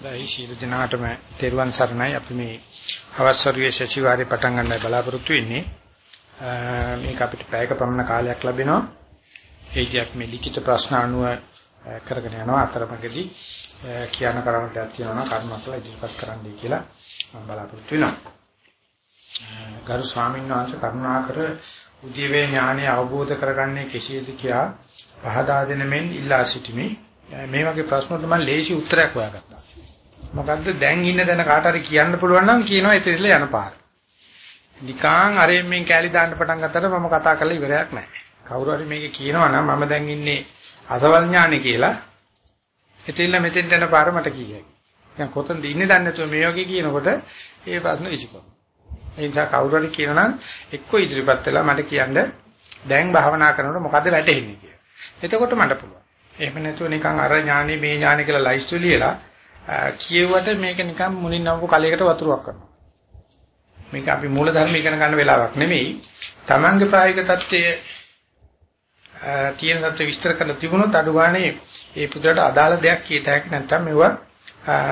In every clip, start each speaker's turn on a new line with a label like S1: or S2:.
S1: දැයි ශීල දිනාටම තෙරුවන් සරණයි. අපි මේ අවස්වරුවේ සතිವಾರේ පටන් ගන්නයි බලාපොරොත්තු වෙන්නේ. මේක අපිට පැයක පමණ කාලයක් ලැබෙනවා. ඒකයක් මේ ලිඛිත ප්‍රශ්න අනුව කරගෙන යනවා අතරමඟදී. කියන කරන දෙයක් තියෙනවා කර්මකල ඉදිරිපත් කරන්නයි කියලා මම බලාපොරොත්තු වෙනවා. ගරු ස්වාමීන් වහන්සේ කරුණාකර උද්‍යවේ ඥානය අවබෝධ කරගන්නේ කෙසේද කියා පහදා දෙන මෙන් ඉල්ලා සිටිමි. මේ වගේ ප්‍රශ්න වලට මම ලේසි උත්තරයක් හොයාගත්තා. මොකද්ද දැන් ඉන්න තැන කාට හරි කියන්න පුළුවන් නම් කියනවා එතෙල්ල යන පාර. නිකාං අරෙන් මෙන් කැලි දාන්න පටන් ගත්තට මම කතා කරලා ඉවරයක් නැහැ. කවුරු හරි මේක කියනවා නම් මම දැන් ඉන්නේ අසවල් ඥානෙ කියලා එතෙල්ල මෙතෙන්ට යන පාර මට කියයි. දැන් කොතනද ඉන්නේ දන්නේ නැතුව මේ වගේ කියනකොට ඒ ප්‍රශ්න විසිපොන. ඒ නිසා කවුරු හරි කියනවා නම් එක්ක ඉදිරිපත් වෙලා මට කියන්න දැන් භාවනා කරනකොට මොකද්ද වැටෙන්නේ කියලා. එතකොට මට පුළුවන්. එහෙම නැතුව නිකන් අර ඥානෙ මේ ඥානෙ කියලා ලයිස්ට් ලියලා කියුවට මේක නිකන් මුලින් නමක කලයකට වතුරක් කරනවා. මේක අපි මූලධර්ම ඉගෙන ගන්න වෙලාවක් නෙමෙයි. Tamange ප්‍රායෝගික தත්ත්වය තියෙන தත්ත්ව විස්තර කරලා තිබුණොත් අඩු ගානේ ඒ පුදුරට අදාළ දෙයක් කීත හැකි නැත්නම් මේවා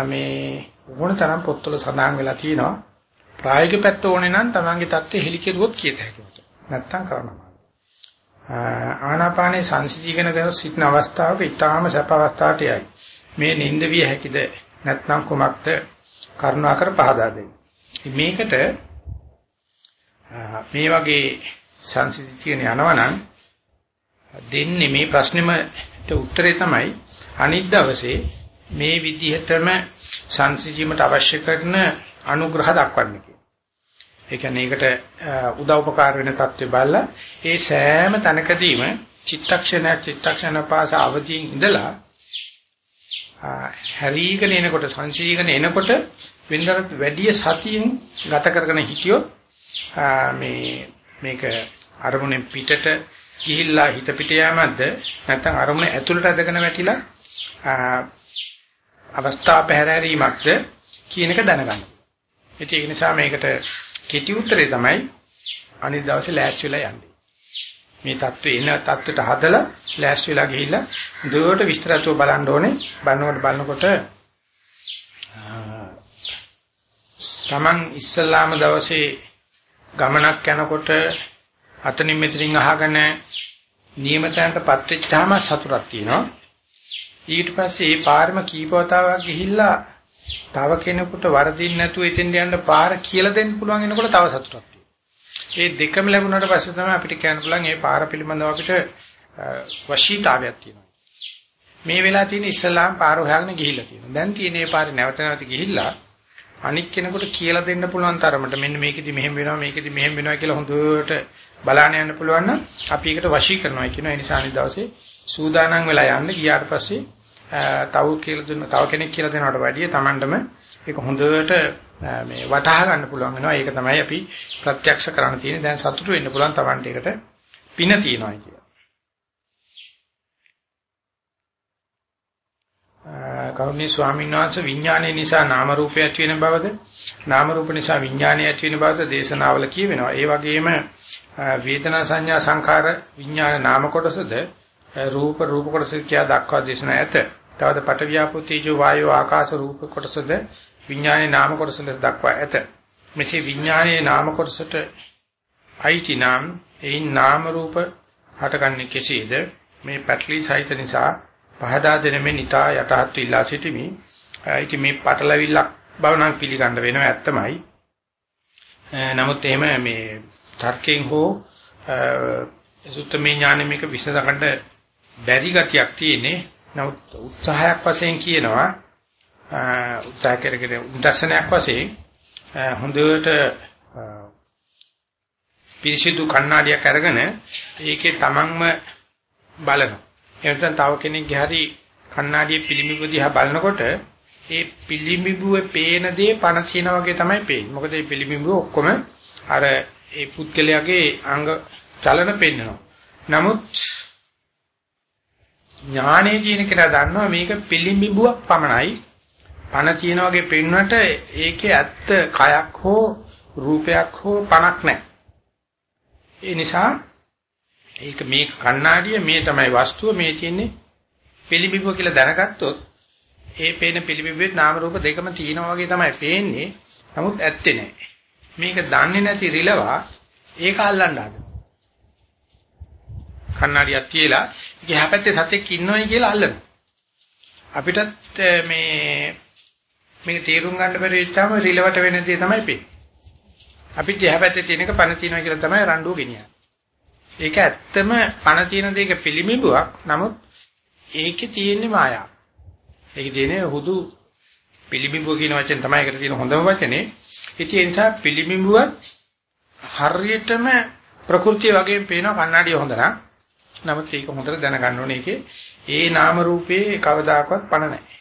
S1: මේ ඕන තරම් පොත්වල සඳහන් වෙලා තියෙනවා. ප්‍රායෝගික පැත්ත ඕනේ නම් Tamange தත්ත්වය හෙලි කෙරුවොත් කීත හැකි උට. නැත්තම් කරනවා. ආනාපානේ සංසිධීකන කරන සිටින අවස්ථාවක ඊටාම සැප අවස්ථාවට යයි. මේ නිින්ද විය හැකිද නැත්නම් කුමක්ද කරුණාකර පහදා දෙන්න. මේකට මේ වගේ සංසිද්ධියන යනවනම් දෙන්නේ මේ ප්‍රශ්නෙමට උත්තරේ තමයි අනිත් දවසේ මේ විදිහටම සංසිජීමට අවශ්‍ය කරන අනුග්‍රහ දක්වන්නේ. ඒ කියන්නේ ඒකට උදව්පකාර වෙන தත්ත්වය බලලා ඒ සෑම තැනකදීම චිත්තක්ෂණ චිත්තක්ෂණ පාස අවදීන් ඉඳලා හැරීගෙන එනකොට සංශීගෙන එනකොට වෙනදට වැඩි සතියෙන් ගත කරගෙන හිටියොත් මේ මේක අරමුණෙන් පිටට ගිහිල්ලා හිත පිට යෑමක්ද නැත්නම් අරමුණ ඇතුළට ඇදගෙන වැටිලා අවස්ථා පැහැරීමක්ද කියන එක දැනගන්න. ඒක නිසා මේකට කෙටි උත්තරේ තමයි අනිත් දවසේ ලෑස්ති වෙලා යන්නේ. මේ தත්ත්වේ එන தත්ත්වයට හදලා ලෑස්ති වෙලා ගිහිල්ලා දුවට විස්තරත්ව බලන්න ඕනේ. බලනකොට බලනකොට තමන් ඉස්සල්ලාම දවසේ ගමනක් යනකොට අතනින් මෙතනින් අහගෙන නියමතයන්ටපත් වෙච්චාම සතුටක් තියෙනවා. ඊට පස්සේ ඒ පාරම කීපවතාවක් ගිහිල්ලා තව කෙනෙකුට වරදින් නැතුව එතෙන් යන්න පාර කියලා දෙන්න පුළුවන් එනකොට තව සතුටක් ඒ දෙකම ලැබුණාට පස්සේ තමයි අපිට කියන්න පුළුවන් මේ පාර පිළිබඳව අපිට වශීතාවයක් තියෙනවා. මේ වෙලාව තියෙන ඉස්ලාම් පාර හොයාගෙන ගිහිල්ලා තියෙනවා. දැන් තියෙන මේ පාරේ නැවත නැවත ගිහිල්ලා අනික් කෙනෙකුට කියලා දෙන්න පුළුවන් තරමට මෙන්න මේකෙදි මෙහෙම වෙනවා මේකෙදි මෙහෙම වෙනවා කියලා හොඳට බලාන යන්න පුළුවන් නම් අපි ඒකට වශී කරනවා කියනවා. ඒ නිසා අනිත් දවසේ සූදානම් වෙලා යන්න ගියාට පස්සේ තව කියලා දුන්න තව කෙනෙක් කියලා දෙනවට වැඩිය Tamandම ඒක හොඳට මේ වටහා ගන්න පුළුවන් වෙනවා. ඒක තමයි අපි ප්‍රත්‍යක්ෂ කරන්න තියෙන්නේ. දැන් සතුටු වෙන්න පුළුවන් Tamand එකට පින තියනවා කියලා. කෞර්ණී ස්වාමීන් වහන්සේ විඥානයේ නිසා නාම රූපය ඇති වෙන බවද නාම රූප නිසා විඥානය ඇති වෙන බවද දේශනාවල කියවෙනවා. ඒ වගේම වේදනා සංඥා සංඛාර විඥාන නාම කොටසද රූප රූප කොටස කියා දක්වා දේශනා ඇත. තවද පටවියාපෝ තේජෝ වායෝ ආකාශ රූප කොටසද විඥානයේ නාම කොටසද දක්වා ඇත. මෙසේ විඥානයේ නාම කොටසට අයිති නම් එයින් නාම රූප හටගන්නේ කෙසේද? මේ පැටලී සහිත නිසා පහදා දෙන මේ නිතා යටහත් ඉල්ලා සිටිමි. ඉතින් මේ පටලවිල්ලක් බව නම් පිළිගන්න වෙනවා ඇත්තමයි. නමුත් එහෙම මේ තර්කයෙන් හෝ සුත්තමේ ඥානෙ මේක විසඳගන්න බැරි ගතියක් තියෙන්නේ. නමුත් උත්සාහයක් වශයෙන් කියනවා උත්සාහ කරගෙන උදර්ශනයක් වශයෙන් හොඳට පිරිසිදු කණ්ණාඩියක් අරගෙන ඒකේ තමන්ම බලනවා. එහෙනම් තව කෙනෙක්ගේ හරි කණ්ණාඩියේ පිළිඹු දිහා බලනකොට ඒ පිළිඹුවේ පේන දේ පණ සිනා වගේ තමයි පේන්නේ. මොකද මේ පිළිඹුව ඔක්කොම අර ඒ පුද්ගලයාගේ අංග චලන පෙන්වනවා. නමුත් ඥානයේ කියන කෙනා දන්නවා මේක පිළිඹුවක් පමණයි. පණ තියෙන වගේ පෙන්වන්නට ඒකේ ඇත්ත කයක් හෝ රූපයක් හෝ පණක් නැහැ. ඒ නිසා ඒක මේ කණ්ණාඩිය මේ තමයි වස්තුව මේ තියෙන්නේ පිළිඹුව කියලා දැනගත්තොත් ඒ පේන පිළිබිඹුවේ නාම රූප දෙකම තියෙනවා වගේ තමයි පේන්නේ. නමුත් ඇත්තේ නැහැ. මේක දන්නේ නැති රිලවා ඒක අල්ලන්න හදනවා. කන්නඩියක් තියලා ඒක හැපැත්තේ සතෙක් ඉන්නවයි කියලා අල්ලනවා. අපිටත් මේ මේක තේරුම් ගන්න බැරි වෙච්චාම රිලවට වෙන දේ තමයි පේන්නේ. අපිට හැපැත්තේ තියෙනක පණ තියනවා කියලා තමයි රණ්ඩුව ගෙනියන්නේ. ඒක ඇත්තම පණ තියෙන දෙයක පිළිඹුවක්. නමුත් ඒකේ තියෙන්නේ මායාව. ඒකේ තියෙන්නේ හුදු පිළිඹුව කියන වචෙන් තමයි ඒකට තියෙන හොඳම වචනේ. ඉතින් ඒ නිසා පිළිඹුවත් හරියටම ප්‍රകൃතිය වගේම පේනවා කන්නඩිය හොඳ නම්. නමුත් ඒක හොඳට දැනගන්න ඕනේ ඒකේ ඒ නාම රූපේ කවදාකවත් පණ නැහැ.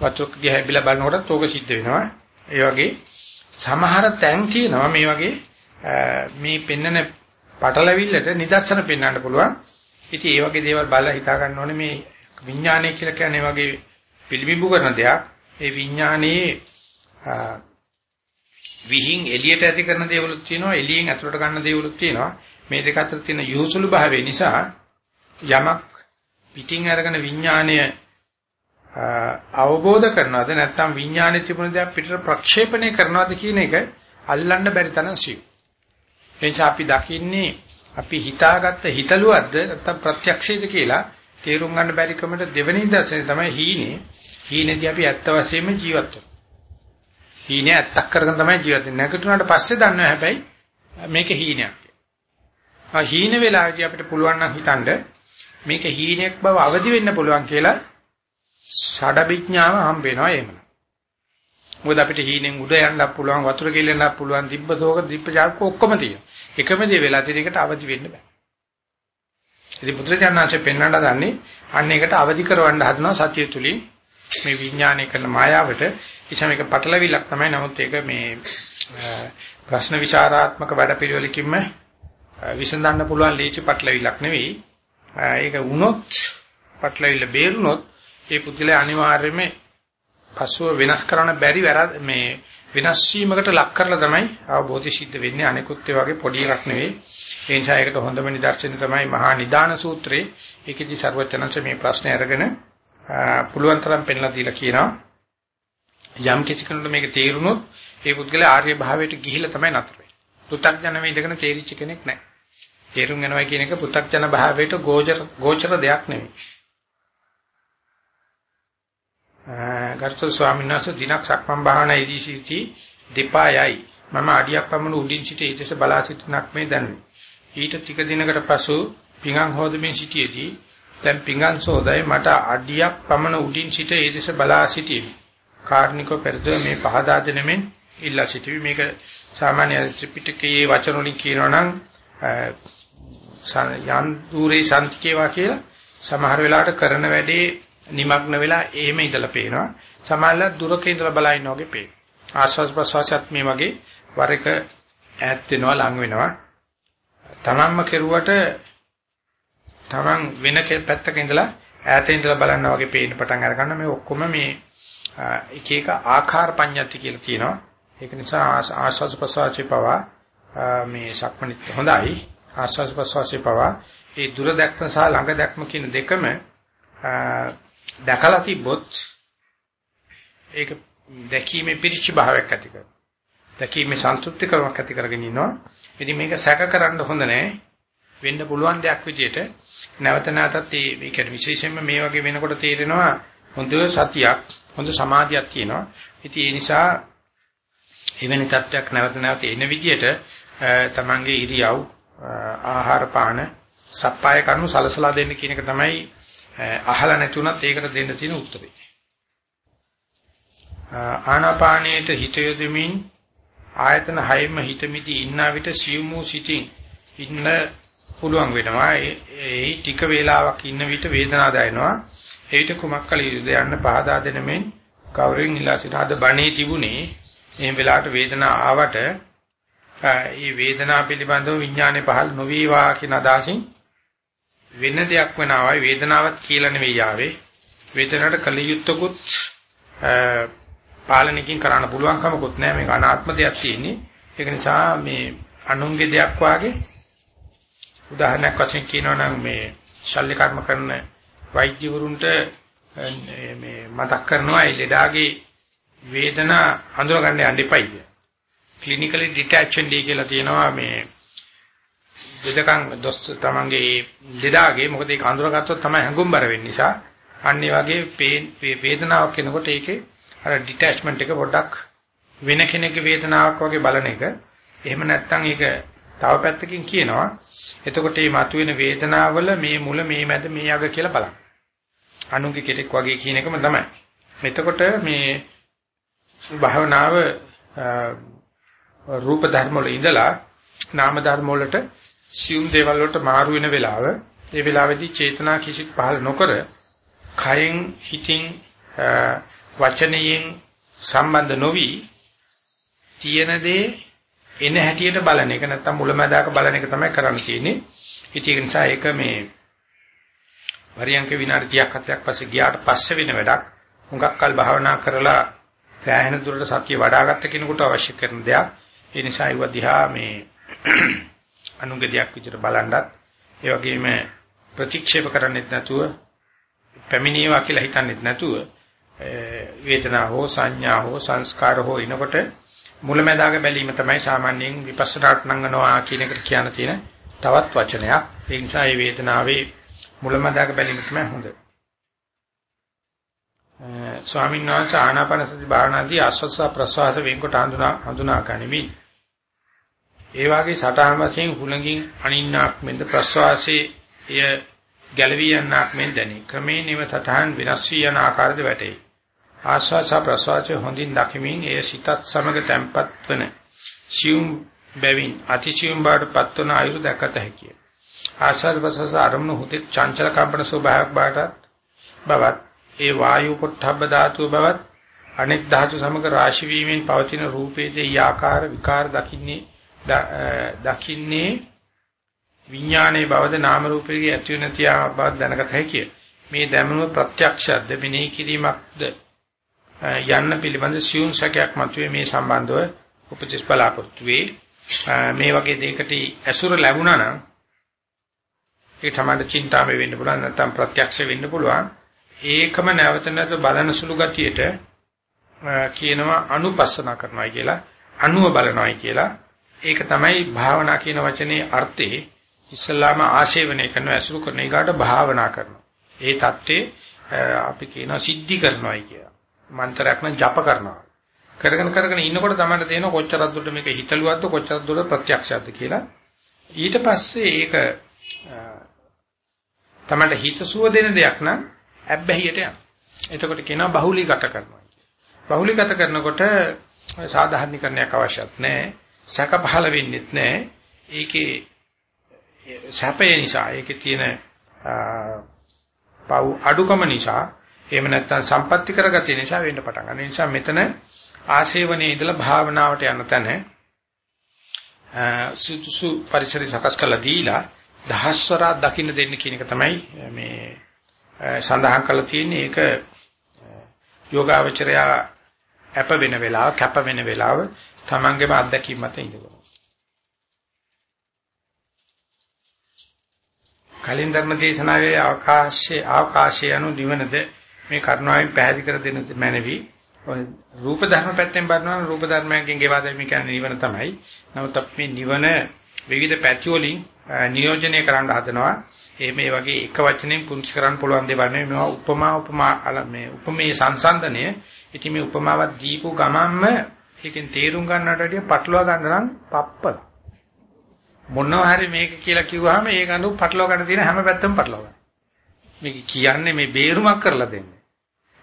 S1: වතුක් දිහා බිලා බලනකොටත් ඕක සිද්ධ වෙනවා. ඒ වගේ සමහර තැන් තියෙනවා මේ වගේ මේ පෙන්නන පටලවිල්ලට නිදර්ශන පෙන්වන්න පුළුවන්. ඉතින් ඒ වගේ දේවල් බලලා හිතා ගන්න ඕනේ මේ විඥානය කියලා කියන්නේ වගේ පිළිබිඹු කරන දෙයක්. ඒ විඥානයේ විහිං එළියට ඇති කරන දේවලුත් තියෙනවා එළියෙන් ඇතුළට ගන්න දේවලුත් තියෙනවා මේ දෙක අතර තියෙන යොසුළු භාවය නිසා යමක් පිටින් අරගෙන විඥාණය අවබෝධ කරනවද නැත්නම් විඥානයේ තිබුණ දේ පිටට ප්‍රක්ෂේපණය කරනවද කියන එක අල්ලන්න බැරි තරම් සිව්. එනිසා අපි දකින්නේ අපි හිතාගත්ත හිතලුවක්ද නැත්නම් ප්‍රත්‍යක්ෂයේද කියලා තේරුම් ගන්න බැරි කමට දෙවෙනි දර්ශනේ තමයි හීනේ. හීනේදී අපි ඇත්ත වශයෙන්ම ජීවත් වෙනවා. හීනේ ඇත්තක් කරගෙන තමයි ජීවත් වෙන්නේ. නැගිටිනාට පස්සේ දන්නවා හැබැයි මේක හීනයක්. ආ හීන වෙලාවේදී අපිට පුළුවන් නම් හිතන්න මේක හීනයක් බව අවදි වෙන්න පුළුවන් කියලා ෂඩවිඥාව හම්බ වෙනවා එහෙම. මොකද අපිට හීනෙන් උඩ යන්නත් පුළුවන් වතුර කෙල්ලෙන්නත් පුළුවන් දිබ්බතෝක දිබ්බජාක ඔක්කොම තියෙනවා. එකම දේ වෙලා තියෙන එකට අවදි වෙන්න බෑ. ඉතින් පුත්‍රයන්ාංශයෙන් පෙන්වන්න දන්නේ අන්න එකට අවදි කරවන්න හදනවා සතිය තුලින් මේ විඥානය කරන මායාවට ඉතින් මේක පටලවිලක් තමයි නමුත් ඒක මේ ප්‍රශ්න විචාරාත්මක වැඩපිළිවෙලකින්ම විසඳන්න පුළුවන් ලීචි පටලවිලක් නෙවෙයි. ඒක වුණොත් පටලවිල්ල බේරුණොත් ඒ පුද්ගලයා අනිවාර්යයෙන්ම පසුව වෙනස් කරන්න බැරි වැරද්ද මේ වෙනස් වීමකට ලක් කරලා තමයි අවබෝධය සිද්ධ වෙන්නේ අනිකුත් ඒ වගේ පොඩි එකක් නෙවෙයි ඒ නිසා ඒකට හොඳම නිදර්ශනය තමයි මහා නිදාන සූත්‍රයේ ඒකෙදි ਸਰවචනංශ මේ ප්‍රශ්නේ අරගෙන පුළුවන් තරම් පෙන්ලා දීලා කියනවා යම් කිසි කෙනෙකුට මේක තේරුනොත් ඒ පුද්ගලයා ආර්ය භාවයට ගිහිලා තමයි නතර වෙන්නේ. පෘථග්ජන මේ ඉඳගෙන තේරිච්ච කෙනෙක් නැහැ. තේරුම් යනවා කියන එක පෘථග්ජන භාවයට ගෝචර ගෝචර දෙයක් නෙවෙයි. ගරුතර ස්වාමීන් වහන්සේ දිනක් සක්මන් භාවනායේදී සිටි දෙපායයි මම අඩියක් පමණ උඩින් සිට ඊටස බලා සිටිනක් මේ දැනුනි. ඊට ටික දිනකට පසු පිඟන් හොදමින් සිටියේදී දැන් පිඟන් සෝදයි මට අඩියක් පමණ උඩින් සිට ඊටස බලා සිටියෙමි. කාර්නිකෝ පෙරද මේ පහදා දෙනෙමින් ඉල්ලා සිටිවි. මේක සාමාන්‍ය ත්‍රිපිටකයේ වචන වලින් කියනවා නම් යන් দূරේ සම්තිකේවා කියලා සමහර වෙලාවට කරන වැඩේ නිමග්න වෙලා එහෙම ඉඳලා පේනවා. සමහරවල් දුරක ඉඳලා බලා ඉන්නා වගේ පේනවා. ආස්වාස් ප්‍රසවාසත් මේ වගේ වර එක ඈත් වෙනවා ලඟ වෙනවා. තමන්ම කෙරුවට තමන් වෙන පැත්තක ඉඳලා ඈතින් ඉඳලා බලනවා වගේ පේන්න පටන් අර ගන්න මේ ඔක්කොම මේ එක එක ආකාර පඤ්ඤාති කියලා කියනවා. ඒක නිසා ආස්වාස් ප්‍රසවාසී පවා මේ සක්මණිත් හොඳයි. ආස්වාස් ප්‍රසවාසී පවා ඒ දුර දැක්ම සහ ළඟ දැක්ම කියන දෙකම දැකලා තිබ්බොත් ඒක දැකීමේ පිරිච්ච භාවයක් ඇති කරනවා. දැකීමේ සන්තුෂ්ටිකමක් ඇති කරගෙන ඉන්නවා. ඉතින් මේක සැක කරන්න හොඳ නැහැ. වෙන්න පුළුවන් දෙයක් විදියට නැවත නැවතත් මේ කියන්නේ විශේෂයෙන්ම මේ වගේ වෙනකොට තේරෙනවා හොඳ සතියක් හොඳ සමාධියක් තියෙනවා. ඉතින් ඒ නිසා එවැනි තත්ත්වයක් නැවත නැවත එන විදියට තමන්ගේ ඉරියව් ආහාර පාන සප්පාය කරුණු සලසලා දෙන්න කියන එක තමයි අහලා නැතුණත් ඒකට දෙන්න තියෙන උත්තරේ. ආනාපානයට හිත යොදමින් ආයතන හයෙම හිත මිදි ඉන්න විට සියුමු සිටින් ඉන්න පුළුවන් වෙනවා. ඒ ටික වේලාවක් ඉන්න විට වේදනාව දැනෙනවා. ඒ විට කුමක් කළ යුතුද යන්න පහදා දෙනමින් කවුරුන් ඉලා සිට අද බණේ තිබුණේ මේ වෙලාවට වේදනාව ආවට ඒ වේදනාව පිළිබඳව විඥානේ පහළ නොවේවා කියන අදහසින් වෙන දෙයක් වෙනවයි වේදනාවක් කියලා නෙවෙයි ආවේ වේදනාවට කලියුත්තකුත් පාලනකින් කරන්න පුළුවන් කමකුත් නැහැ මේක අනාත්ම දෙයක් තියෙන්නේ. ඒක නිසා මේ අනුන්ගේ දෙයක් වාගේ උදාහරණයක් වශයෙන් කියනවා නම් මේ ශල්‍ය කර්ම කරන වෛද්‍යවරුන්ට මේ මතක් කරනවා ඒ ලෙඩාගේ වේදනා හඳුනා ගන්න යන්න එපයි. ක්ලිනිකලි ඩිටැච්ඩ් කියලා තියෙනවා මේ දෙදකම් දොස් තමන්ගේ ලෙඩාගේ මොකද ඒක හඳුනාගත්තොත් තමයි හැඟුම්බර වෙන්නේ නිසා අන්න ඒ වගේ වේදනාවක් එනකොට ඒකේ අර ඩිටැච්මන්ට් එක පොඩ්ඩක් වෙන කෙනෙකුගේ වේදනාවක් වගේ බලන එක. එහෙම නැත්නම් ඒක තව පැත්තකින් කියනවා. එතකොට මේ මතුවෙන වේදනාවල මේ මුල මේ මැද මේ අග කියලා බලන්න. අනුන්ගේ කෙලෙක් වගේ කියන එකම තමයි. එතකොට මේ භාවනාව රූප ධර්ම වල ඉඳලා නාම ධර්ම වලට සියුම් දේවල් වලට මාරු වෙන වෙලාව ඒ වෙලාවේදී චේතනා කිසි පහල නොකර කයෙන් හිතින් වචනයෙන් සම්බන්ධ නොවි තියෙන දේ එන හැටියට බලන එක නැත්තම් මුලැමැදාක බලන එක තමයි කරන්න තියෙන්නේ. ඉතින් ඒ නිසා ඒක මේ වරියන්ක විනාඩි 30ක් 40ක් පස්සේ ගියාට පස්සේ වෙන වැඩක්. හුඟක් කල් භාවනා කරලා සෑහෙන දුරට සතිය වඩාගත්ත කෙනෙකුට අවශ්‍ය කරන දෙයක්. ඒ නිසා ඒව දිහා මේ අනුගතියක් විදිහට බලනවත් ඒ වගේම ප්‍රතික්ෂේප කරන්නෙත් නැතුව පැමිණේවා කියලා හිතන්නෙත් නැතුව වේදනා හෝ සංඥා හෝ සංස්කාර හෝ ඉනකොට මුලැමැදාක බැලීම තමයි සාමාන්‍යයෙන් විපස්සනාට නංගනවා කියන එකට කියන්න තියෙන තවත් වචනයක්. ඒ නිසා මේ වේදනාවේ මුලැමැදාක බැලීම තමයි හොඳ. ස්වාමීන් වහන්සේ ආනාපාන සති භාවනාදී ආස්වාස ප්‍රසවාස වෙන්කොට හඳුනා හඳුනා ගනිමි. ඒ වාගේ සටහන් වශයෙන් හුලඟින් අනින්නාක් මෙන්ද ප්‍රසවාසයේ එය ගැලවී යන්නක් මෙන් දැනේ. ක්‍රමයෙන් නිව සටහන් වෙනස් වී යන ආකාරද වැටේ. ආස්වාස ප්‍රසවාසය හොඳින් දකිමින් එය සිතත් සමග තැම්පත් වන සියුම් බැවින් අතිසියුම් බවට පත්වන ආයුරු දැකත හැකිය. ආස්වාද ප්‍රසවාස ආරම්භ හොතේ චංචල කම්පන ස්වභාවයක් බාටත් බවත් ඒ වායු පොට්ටබ්බ ධාතුව බවත් අනෙක් ධාතු සමග රාශි වීමෙන් පවතින රූපයේ ආකාර විකාර දකින්නේ දකින්නේ විඥානයේ බවද නාම රූපයේ ඇති වෙන තියා බව දැනගත හැකිය. මේ දැනුම ප්‍රත්‍යක්ෂයක්ද මෙනෙහි කිරීමක්ද යන්න පිළිබඳ සියුම් සැකයක් මතුවේ මේ සම්බන්ධව උපදෙස් බලාපොරොත්තු වේ. මේ වගේ දෙයකට ඇසුර ලැබුණා නම් ඒ තමයි චින්තාමය වෙන්න පුළුවන් නැත්නම් ප්‍රත්‍යක්ෂ වෙන්න පුළුවන්. ඒකම නැවත නැවත බලන සුළු ගතියට කියනවා අනුපස්සනා කරනවා කියලා අනුව බලනවායි කියලා ඒක තමයි භාවනා කියන වචනේ අර්ථේ ඉස්ලාම ආශේවනය කරන ඇසුරු කරන එකට භාවනා කරනවා. ඒ தත්ත්වේ අපි කියනවා සිද්ධි කරනවායි කියලා. මන්ත්‍රයක් නම් ජප කරනවා. කරගෙන කරගෙන ඉන්නකොට තමයි තේරෙන කොච්චරක් දුරට මේක හිතලුවද්ද කොච්චරක් දුරට ප්‍රත්‍යක්ෂයක්ද කියලා. ඊට පස්සේ ඒක තමයි හිතසුව දෙන දෙයක් නම් ඇබ්බැහියට යනවා. එතකොට කියනවා බහුලීගත කරනවා. බහුලීගත කරනකොට සාධාරණීකරණයක් අවශ්‍යත් නැහැ. සැක පහළ වෙන්නෙත් නැහැ. ඒකේ සැපය නිසා ඒකේ තියෙන පව් අඩුකම නිසා එහෙම නැත්නම් සම්පත්‍ති කරගතිය නිසා වෙන්න පටන් ගන්න. ඒ නිසා මෙතන ආශේවනයේ ඉඳලා භාවනාවට යන තැන සුසු පරිසරය සකස් කරලා දීලා දහස්වරක් දකින්න දෙන්න කියන එක තමයි මේ සඳහන් කරලා තියෙන්නේ. ඒක යෝගාවචරය අප වෙන වෙලාව, කැප වෙන වෙලාව තමන්ගේම අත්දැකීම් මත ඉඳලා. කලින් ධර්ම දේශනාවේ අවකාශයේ අවකාශය anu නිවනද මේ කරුණාවෙන් පැහැදිලි කර දෙන මැනවි. රූප ධර්ම පැත්තෙන් බලනවා රූප ධර්මයෙන් ගෙවා දැමීම කියන්නේ නිවන තමයි. නමුත් අපි මේ නිවන විවිධ පැති වලින් නියෝජනය කරන්න හදනවා. ඒ මේ වගේ එක වචනෙන් පුංචි කරන්න පුළුවන් දේවල් නෙවෙයි මේවා උපමා උපමා මේ උපමේ සංසන්දනය. ඉතින් මේ උපමාවක් දීපු ගමන්ම ඒකෙන් තේරුම් ගන්නට වැඩිය පටලවා ගන්න නම් පප්පල. මොනවා හරි මේක කියලා කිව්වහම ඒක අනුව පටලවා ගන්න තියෙන හැම පැත්තම පටලවා ගන්න. මේක කියන්නේ මේ බේරුමක් කරලා දෙන්නේ.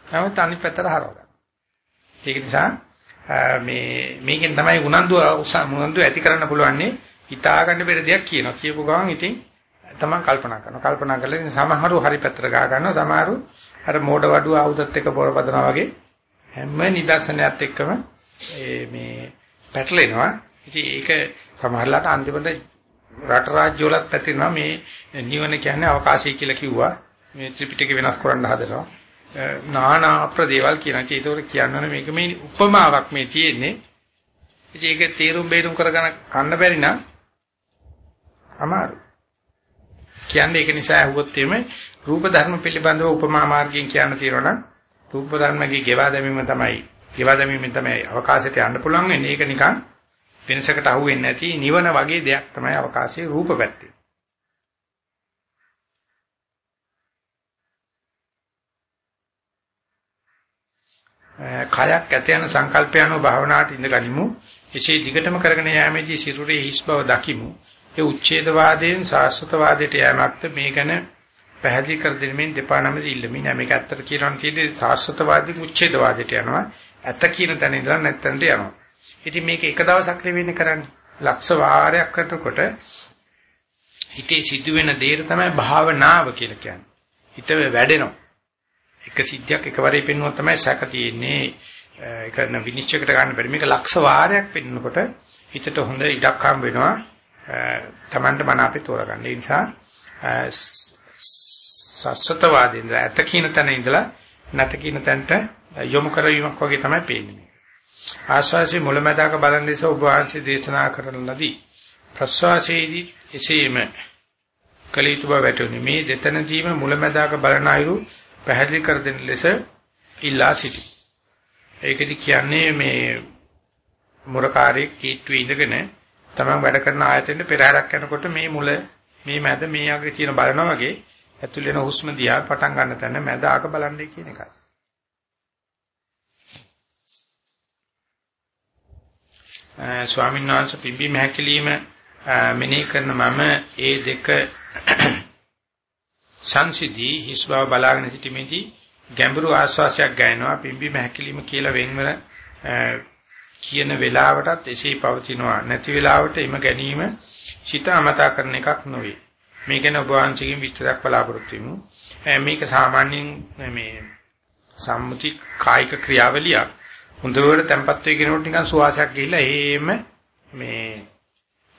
S1: නමුත් අනිත් පැත්තට හරව ගන්න. ඒක නිසා මේ මේකෙන් තමයි උනන්දු උනන්දු ඇති කරන්න පුළුවන්නේ හිතා ගන්න බැරි දෙයක් කියනවා. කියපු ගමන් ඉතින් තමන් කල්පනා කරනවා. කල්පනා කරලා ඉතින් සමහරු හරි පැත්තට ගා ගන්නවා. සමහරු අර මෝඩ වඩුව ආයුධත් එක්ක පොරපදනවා වගේ හැම නිදර්ශනයත් එක්කම මේ පැටලෙනවා. ඉතින් ඒක සමහරලාට අන්තිමට රට රාජ්‍ය වලත් පැතිරෙනවා මේ නිවන කියන්නේ අවකාශය කියලා කිව්වා. මේ ත්‍රිපිටක වෙනස් කරන්න හදනවා. නානා අප්‍රදේවල් කියන එක ඒතකොට කියන්නනේ මේක මේ උපමාවක් මේ තියෙන්නේ. ඉතින් ඒක තීරුම් බේරුම් කරගෙන කන්න බැරි නම් අමාරු. කියන්නේ ඒක නිසා ඇහුවොත් එimhe රූප ධර්ම පිළිබඳව උපමා මාර්ගයෙන් කියන්න තියෙනවා රූප ධර්මගේ ගෙවා දැමීම තමයි ගෙවා දැමීමෙන් තමයි අවකාශයට යන්න පුළුවන් වෙන්නේ. ඒක නිකන් වෙනසකට අහු වෙන්නේ නැති නිවන වගේ දෙයක් තමයි අවකාශයේ රූප පැත්තේ. කයක් ඇත යන සංකල්පයano භාවනාවට ඉඳ ගනිමු. එසේ දිගටම කරගෙන යාමේදී සිරුරේ හිස් බව දකිමු. ඒ උච්ඡේදවාදයෙන් සාස්වතවාදයට යෑමක්ද මේ ගැන පැහැදිලි කර දෙමින් දෙපා නමද ඉල්ලමින් නෑ මේක ඇත්තට කියනවා කියන්නේ සාස්වතවාදී උච්ඡේදවාදයට යනවා. ඇත්ත කියන තැන ඉඳලා නැත්තන්ට යනවා. ඉතින් මේක එක දවසක් නෙවෙන්නේ කරන්නේ. ලක්ෂ වාරයක් කරනකොට හිතේ සිදුවෙන දේට තමයි භාවනාව කියලා කියන්නේ. හිත වැඩෙනවා. එක සිද්ධියක් එකවරේ පෙන්වුවා තමයි සැක තියෙන්නේ. ඒක න විනිශ්චයකට ගන්න බැරි. මේක ලක්ෂ වාරයක් පෙන්වනකොට හිතට හොඳ ඉඩක් හම් වෙනවා. Tamanට මන අපේ තෝරගන්න. ඒ නිසා සස්සතවාදීන් ඇත කියන තැන ඉඳලා නැත කියන තැනට යොමු කරවීමක් වගේ තමයි පේන්නේ. ආශ්වාසයේ මුලැමැදාක බලන ලෙස ඔබ වහන්සේ දේශනා කරන ලදී. ප්‍රශ්වාසයේදී එසේම කළ යුතු බව වැටුනේ. මේ දෙතනදීම මුලැමැදාක බලන අයුරු පැහැදිලි කර දෙන ලෙස ඉල්ලා සිටි. ඒකෙදි කියන්නේ මේ මුරකාරී කීට්ටුවේ ඉඳගෙන තමන් වැඩ කරන ආයතනෙට පෙරහැරක් යනකොට මේ මුල මේ මැද මේ අග කියන බලනවා වගේ ඇතුල් වෙන හුස්ම දිහා පටන් ගන්න තැන මැද අග බලන්නේ කියන එකයි. ස්වාමීන් වහන්සේ පිම්බි මහකලීම මෙනෙහි කරන මම ඒ දෙක සංසිදී හිස් බව බලාගෙන සිටීමේදී ගැඹුරු ආස්වාසයක් ගන්නවා පිම්බි මහකලීම කියලා වෙන්වල කියන වෙලාවටත් එසේ පවතිනවා නැති වෙලාවට එම ගැනීම සිත අමතා කරන එකක් නොවේ මේ ගැන ඔබ වහන්සේගෙන් විස්තරයක් බලාපොරොත්තු වෙමු මේක සාමාන්‍යයෙන් මේ සම්මුති කායික ක්‍රියාවලියක් හොඳට තැම්පත් වෙයි කියනකොට නිකන් සුවාසයක් ගිහිල්ලා එහෙම මේ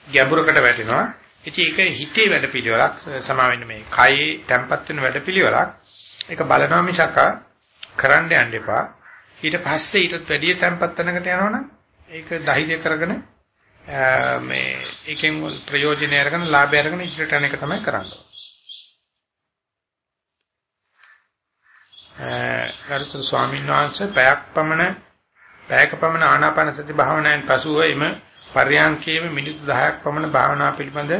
S1: ගැඹුරකට වැටෙනවා. ඉතින් ඒක හිතේ වැඩපිළිවෙලක් සමා වෙන්න මේ කයේ තැම්පත් වෙන වැඩපිළිවෙලක්. ඒක බලනවා මිසක කරන්න යන්න එපා. ඊට පස්සේ ඊටත් වැඩිය තැම්පත් තැනකට යනවනම් ඒක ධෛර්ය කරගෙන මේ ඒකෙන් ප්‍රයෝජනය අරගෙන ලාභය අරගෙන ඉදිරියට යන එක තමයි කරන්නේ. ගරුතර ස්වාමීන් වහන්සේ පැයක් පමණ පැයක පමණ ආනාපාන සති භාවනාවෙන් පසුව එම පර්යාංකයේම මිනිත්තු 10ක් පමණ භාවනා පිළිබඳ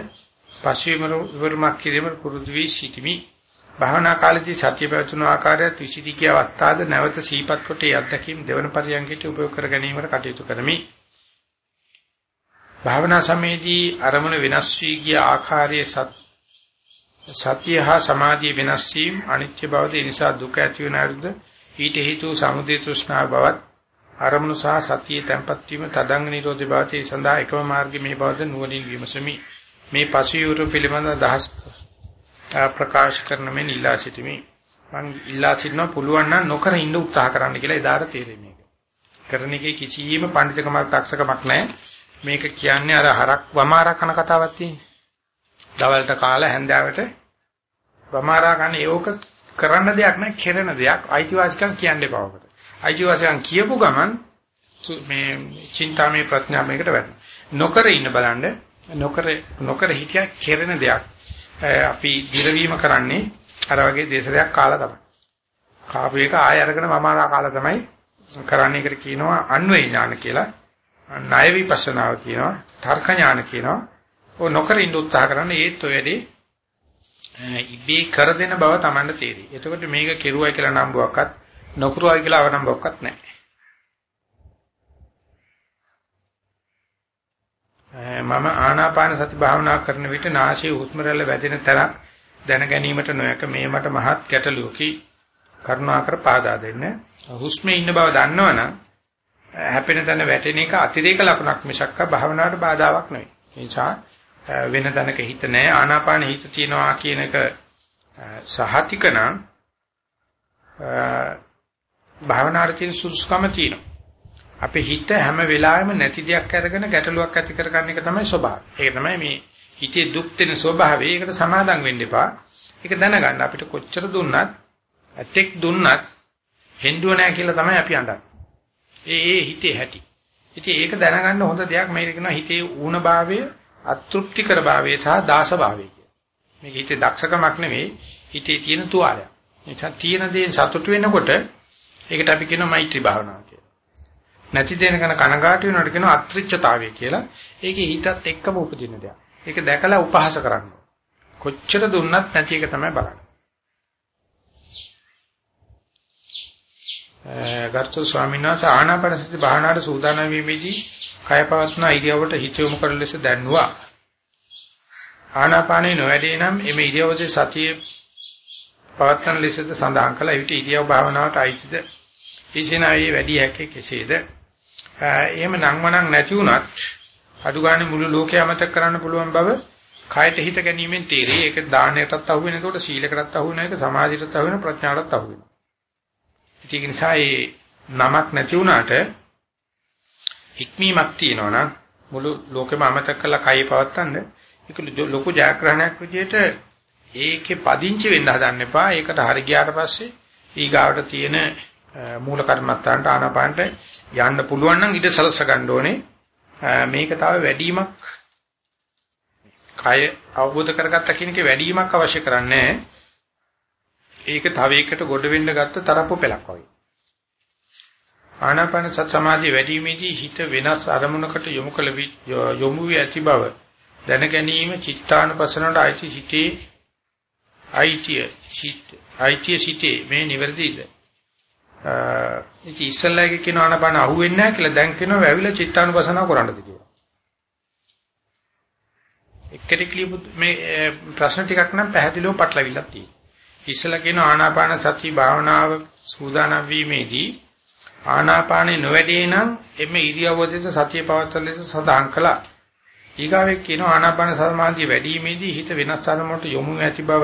S1: පසුවිමර විවරමක් කිරීම පුරුදු වී සිටිමි. භාවනා කාලේදී සතිය පැවතුන ආකාරයත් විසිතිකී අවස්ථාද නැවත සීපත් කොට යද්දකීම් දෙවන පරියන්කයට උපයෝග කර ගැනීමට කටයුතු කරමි. භාවනා සමයේදී අරමුණ වෙනස් වී ගිය ආකාරයේ සතිය හා සමාධිය වෙනස් වීම අනිත්‍ය බවද ඒ නිසා දුක ඇති වෙන අරුද ඊට හේතු සමුදය තෘෂ්ණා බවත් අරමුණු සහ සතියේ තැම්පත් වීම තදංග නිරෝධ භාවතේ සඳහා එකම මාර්ගය මේ බවද නුවණින් විමසමි. මේ පසුයුරු පිළිබඳ දහස් ප්‍රකාශ කරන මෙන් ඉල්ලා සිටිමි. මං ඉල්ලා සිටිනවා පුළුවන් නම් නොකර ඉන්න උත්සාහ කරන්න කියලා එදාට තේරෙන්නේ මේක. කරන එකේ කිසියම් පඬිතුකමක් දක්ෂකමක් නැහැ. මේක කියන්නේ අර හරක් වමාරා කන කතාවක් තියෙන්නේ. දවල්ට කාලා හැන්දෑවට වමාරා කන ඒක කරන්න දෙයක් නැහැ, කෙරෙන දෙයක්. අයිතිවාසිකම් කියන්න එපාවකට. අයිතිවාසිකම් කියපු ගමන් මේ චින්තාමේ ප්‍රඥාමයකට වැටෙනවා. නොකර ඉන්න බලන්න නොකර නොකර හිතිය කෙරෙන දෙයක්. අපි දිරවීම කරන්නේ අර වගේ දේශයක් කාලා තමයි. කාපු එක ආය අරගෙන මමාරා කාලා තමයි කරන්නේ එකට කියනවා අන්වේ ඥාන කියලා. ණය විපස්සනාව කියනවා. තර්ක ඥාන කියනවා. ඔය නොකර ඉන්න උත්සාහ කරන ඒත් ඔය වැඩි ඉබේ කර දෙන බව Tamanට තේරෙයි. එතකොට මේක කෙරුවයි කියලා නම්බුවක්වත් නොකරුවයි කියලා අවනම්බොක්කත් නැහැ. මම ආනාපාන සති භාවනා කරන විට නාසයේ හුස්ම රැල්ල වැදෙන තරක් දැන ගැනීමට නොයක මේ මට මහත් ගැටලුවකි කරුණාකර පාදා දෙන්න. හුස්මේ ඉන්න බව දන්නවනම් හැපෙන තැන වැටෙන එක අතිරේක ලකුණක් මිසක්ක භාවනාවට බාධාවක් නෙවෙයි. ඒ නිසා වෙන තැනක හිත නැහැ ආනාපාන හිත තියනවා කියන එක සහතිකනම් භාවනාවට තියෙන සුසුකම තියෙනවා. අපේ හිත හැම වෙලාවෙම නැති දෙයක් අරගෙන ගැටලුවක් ඇති කරගන්න එක තමයි ස්වභාවය. ඒක තමයි මේ හිතේ දුක් දෙන ස්වභාවය. ඒකට සමාදම් වෙන්න එපා. ඒක දැනගන්න අපිට කොච්චර දුන්නත් ඇතෙක් දුන්නත් හෙන්දුව නැහැ කියලා තමයි අපි අඳන්නේ. ඒ ඒ හිතේ හැටි. ඉතින් ඒක දැනගන්න හොඳ දෙයක් මේක කියනවා හිතේ ඌණ භාවය, අතෘප්තිකර භාවය සහ දාස භාවය මේක හිතේ දක්ෂකමක් නෙවෙයි හිතේ තියෙන තුවාලයක්. නිසා තියෙන දේ සතුටු වෙනකොට ඒකට අපි කියනවා මෛත්‍රී භාවනාව කියලා. නැති දෙන කන කනගාටු වෙනකොට කියනවා අත්‍රිච්ඡතාවය කියලා. ඒකේ හිතත් එක්කම උපදින දෙයක්. ඒක දැකලා උපහාස කරන්න. කොච්චර දුන්නත් නැති එක තමයි බලන්නේ. ගර්ථ ස්වාමීන් වහන්සේ ආනාපානසති භාවනාවට සූදානම් වීමේදී කය පවත්න ඉරියවට හිත යොමු කරන ලෙස දැන්වා. ආනාපානේ නොවැඩේ නම් එමෙ ඉරියව්වේ සතිය පවත්න ලෙසද සඳහන් කළා. ඊට ඉරියව් භාවනාවට අයිතිද? ඊසිනායේ වැඩි හැකේ කෙසේද? එහෙම නම්මනම් නැති වුණත් අඩු ගන්න මුළු ලෝකය අමතක කරන්න පුළුවන් බව කායට හිත ගැනීමෙන් තේරෙයි. ඒක දානයටත් අහු වෙන. එතකොට සීලකටත් අහු වෙන. ඒක සමාධියටත් අහු වෙන. ප්‍රඥාටත් අහු වෙනවා. ඒක නිසා මේ නමක් නැති වුණාට හික්මීමක් තියෙනවා නම් මුළු ලෝකෙම අමතක කරලා කයි පවත්තන්න ඒක ලොකු ජයග්‍රහණයක් විදිහට ඒකේ පදිංචි වෙන්න හදන්න එපා. ඒකට හරි ගියාට පස්සේ ඊගාවට තියෙන මූල කර්මත්තාන්ට ආනාපානට යන්න පුළුවන් නම් ඊට සලස ගන්න ඕනේ. මේක තව වැඩිමක් කය අවබෝධ කරගත්ත කෙනෙක්ගේ වැඩිමක් අවශ්‍ය කරන්නේ ඒක තව එකකට ගොඩ වෙන්න ගත්ත තරප්පු පෙලක් වගේ. ආනාපාන සත් සමාධිය වැඩිීමේදී හිත වෙනස් අරමුණකට යොමු කළ යොමු වී ඇති බව දැන ගැනීම චිත්තානුපසනට අයිති සිටේ අයිතිය සිට අයිතිය සිටේ මේ නිවැරදිද? ඉතින් ඉස්සල්ලාගේ කියන ආනාපාන අහුවෙන්නේ නැහැ කියලා දැන් කියනවා වැවිලා චිත්තානුපසනාව කරන්නද කියලා. එක්කෙනෙක් ලියපු මේ ප්‍රශ්න ටිකක් නම් පැහැදිලිව පටලවිල්ලක් තියෙනවා. ඉස්සලා කියන ආනාපාන සති භාවනාව සූදානම් වීමේදී ආනාපානේ නොවැඩේ නම් එමෙ ඉරියව්ව දෙස සතිය පවත්වන ලෙස සඳහන් කළා. ඊගාවෙක් කියන ආනාපාන සමාධිය වැඩිීමේදී හිත වෙනස් අරමුණට යොමු ඇති බව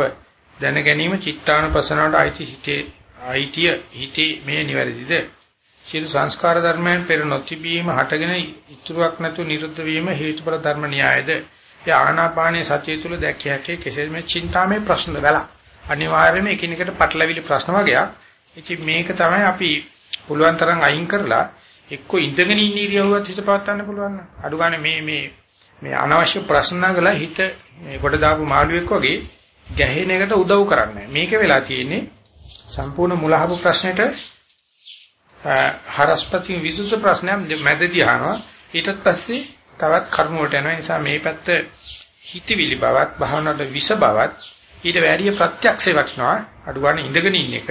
S1: දැන ගැනීම චිත්තානුපසනාවට අයිති හිතේ අයිතිය හිතේ මේ නිවැරදිද? සියලු සංස්කාර ධර්මයන් පෙර නොතිබීම හටගෙන ඉතුරුවක් නැතු නිරුද්ධ වීම හේතුඵල ධර්ම න්‍යායද? ඒ ආනාපානයේ සතිය තුල දැක්ක හැකි කෙසේද මේ චින්තාමේ ප්‍රශ්න වල අනිවාර්යයෙන්ම එකිනෙකට පටලවිලි ප්‍රශ්න වගේක්. ඉතින් මේක තමයි අපි පුළුවන් තරම් අයින් කරලා එක්ක ඉඳගෙන ඉන්න ඉරියව්වත් හිත පවත්වන්න පුළුවන්. අඩු ගන්න මේ මේ මේ අනවශ්‍ය ප්‍රශ්න නගලා හිත මේ කොට දාපු මාළුවෙක් වගේ ගැහෙන එකට උදව් කරන්නේ. මේක වෙලා තියෙන්නේ සම්පූර්ණ මුලහපු ප්‍රශ්නෙට හරස්පති විසුද්ධ ප්‍රශ්නයක් මැදදී අහනවා. ඊටත් පස්සේ තවත් කරුණු වලට යනවා. නිසා මේ පැත්ත හිතවිලි බවත් භාවනාවට විස බවත් ඊට වැඩිය ප්‍රත්‍යක්ෂේ වටිනවා අඩුවන ඉඳගෙන ඉන්න එක.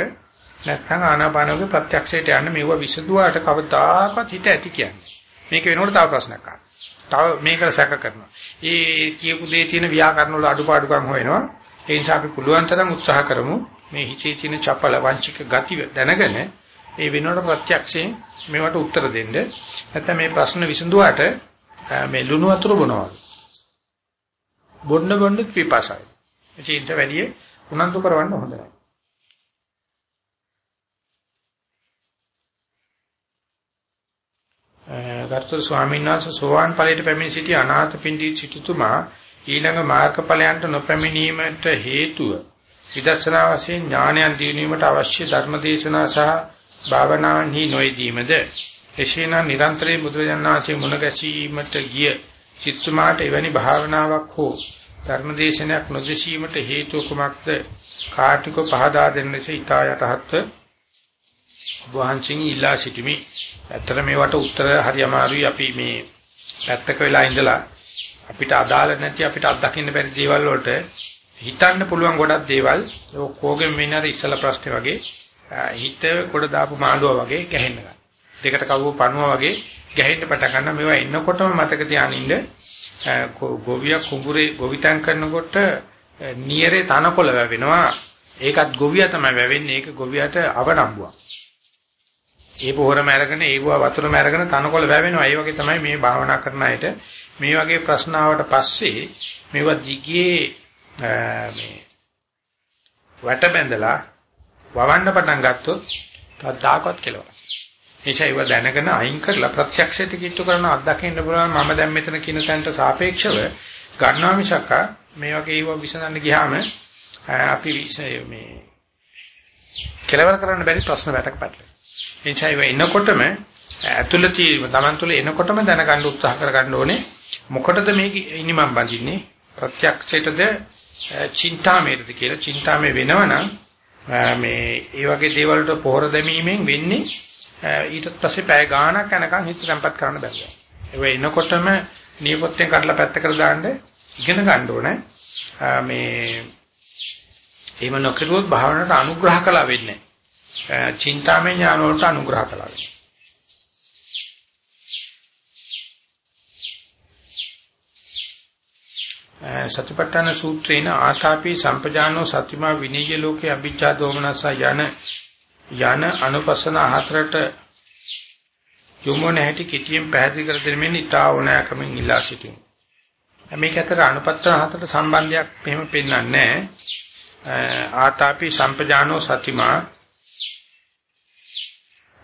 S1: නැත්නම් ආනාපානෝගේ ප්‍රත්‍යක්ෂයට යන්න මෙව විසදුවාට කවදාකවත් හිත ඇති කියන්නේ. මේක වෙනකොට තව ප්‍රශ්නයක් තව මේකට සැක කරනවා. ඒ කියපු දේ තියෙන ව්‍යාකරණ වල අඩුපාඩුකම් හොයනවා. ඒ නිසා අපි පුළුවන් තරම් උත්සාහ කරමු. මේ හිතේ තියෙන චපල වංචික ගති දැනගෙන ඒ වෙනකොට ප්‍රත්‍යක්ෂයෙන් මේවට උත්තර දෙන්න. නැත්නම් මේ ප්‍රශ්න විසඳුවාට මේ ලුණු වතුර බොනවා බොන්න බොන්න පිපාසයි ඒකෙන්ට වැඩි උනන්දු කරවන්න හොඳ නැහැ. ගරුතර ස්වාමීන් වහන්සේ සෝවාන් ඵලයට පැමිණ සිටි අනාථපිණ්ඩී සිටුතුමා ඊළඟ මාර්ගඵලයන්ට නොපැමිණීමට හේතුව විදර්ශනා වශයෙන් ඥානයන් දිනවීමට අවශ්‍ය ධර්මදේශනා සහ භාවනාවන්හි නොයදීමද? එසේනම් නිරන්තරයෙන් බුදුරජාණන් වහන්සේ මුණ ගැසීමට ගිය සිටුමාට එවැනි භාවනාවක් හෝ ධර්මදේශනයක් නොදෙසීමට හේතුව කුමක්ද? කාටික පහදා දෙන්න ලෙස ඊතා යටහත් වහන්සින් ඉල්ලා සිටිමි. ඇත්තට මේවට උත්තර හරි අමාරුයි. අපි මේ පැත්තක වෙලා ඉඳලා අපිට අදාළ නැති අපිට අත්දකින්න බැරි දේවල් වලට හිතන්න පුළුවන් ගොඩක් දේවල් ඔක්කොගෙම වෙනර ඉස්සලා ප්‍රශ්නේ වගේ හිත කොට දාපු මාළුවා වගේ ගැහෙන්න ගන්න. දෙකට කවුව පණුවා වගේ ගැහෙන්න පටන් ගන්න මේවා එන්නකොටම මතක තියානින්න ගොවිය කුඹුරේ ගොවිතැන් කරනකොට නියරේ තනකොළ වැවෙනවා. ඒකත් ගොවියා තමයි වැවෙන්නේ. ඒක ගොවියට අවනම්බුවක්. ඒ පොහොරම අරගෙන ඒවා වතුරම අරගෙන තනකොළ වැවෙනවා. ඒ වගේ තමයි මේ භාවනා කරන අයට මේ වගේ ප්‍රශ්න ආවට පස්සේ මේවා දිගේ මේ වැට බැඳලා වවන්න පටන් ගත්තොත් කවදාකවත් කෙලවර. නිසා ඒව දැනගෙන අයින් කරලා ප්‍රත්‍යක්ෂයට කිට්ටු කරන අත්දකින්න පුළුවන් මම දැන් මෙතන කියන තැනට සාපේක්ෂව ගන්නවා මිසක් මේ වගේ ඒව විසඳන්න ගියාම අපි මේ කෙලවර කරන්න බැරි ප්‍රශ්න වැටක් පැටලෙනවා. ඒ නිසා ඒව එනකොටම ඇතුළතී Taman තුල එනකොටම දැනගන්න උත්සාහ කරගන්න ඕනේ මොකටද මේක ඉනිමම් බඳින්නේ ප්‍රත්‍යක්ෂයටද චින්තාමේද කියලා චින්තාමේ වෙනවනම් මේ ඒ වගේ දේවල් වලට පොහොර දැමීමෙන් වෙන්නේ ඊට පස්සේ පැය ගාණක් යනකම් හිත tempat කරන්න බැහැ. ඒ එනකොටම නියපොත්තෙන් කඩලා පැත්තකට දාන්න ඉගෙන ගන්න ඕනේ. මේ එහෙම නොකරුවොත් භාවනාවට අනුග්‍රහ කළා වෙන්නේ නැහැ. චින්තාමය ඥාන වලට අනුග්‍රහ කළා වෙන්නේ. සතිපට්ඨාන සූත්‍රේන ආතාපි සම්පජානෝ සතිමා විනීය ලෝකේ අභිජ්ජා දෝමනස යන යන අනුපස්සන හතරට යොමු නැහැටි කිටියෙන් පැහැදිලි කර දෙමින් ඉතා ඕනෑකමින් ඉල්ලා සිටිමු. මේක අතර අනුපත්තන හතරට සම්බන්ධයක් මෙහෙම පෙන්වන්නේ නැහැ. ආතාපි සම්පජානෝ සතිමා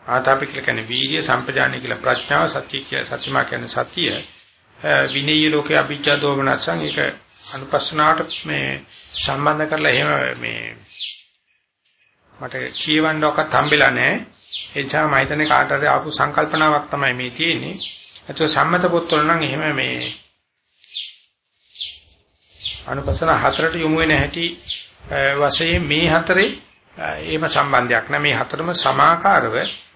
S1: ආතාපි කියලා කියන්නේ වීර්ය සම්පජානය කියලා ප්‍රඥාව සතිය කියලා සතිමා කියන්නේ සතිය විනීය ලෝකේ අභිජ්ජා දෝමනසං ඒක අනුපස්සනාවට මේ සම්බන්ධ කරලා එහෙම මේ මට කියවන්නවක්වත් හම්බෙලා නැහැ. ඒ නිසා මම හිතන්නේ කාට හරි ආපු සංකල්පනාවක් තමයි මේ තියෙන්නේ. අතෝ සම්මත පොත්වල නම් එහෙම මේ අනුපස්සන හතරට යොමු වෙන හැටි වශයෙන් මේ හතරේ එහෙම සම්බන්ධයක් නැහැ. මේ හතරම සමාකාරව